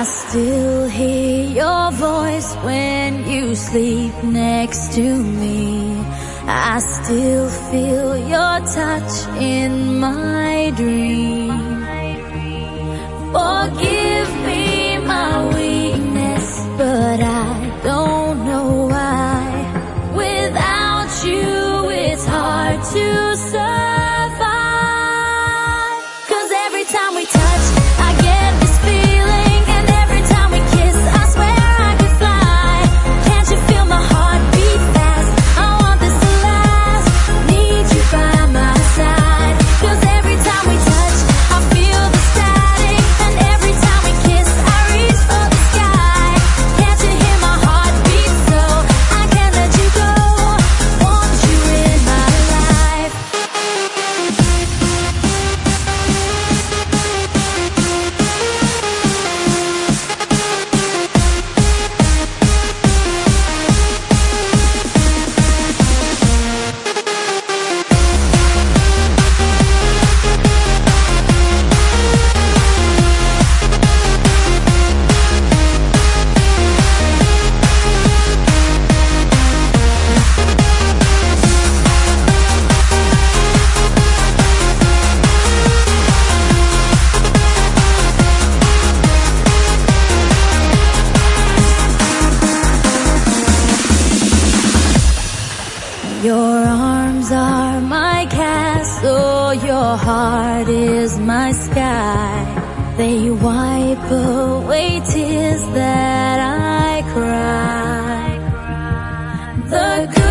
I still hear your voice when you sleep next to me. I still feel your touch in my dream. Forgive me my weakness, but I don't know why. Without you, it's hard to survive. arms are my castle, your heart is my sky. They wipe away tears that I cry. The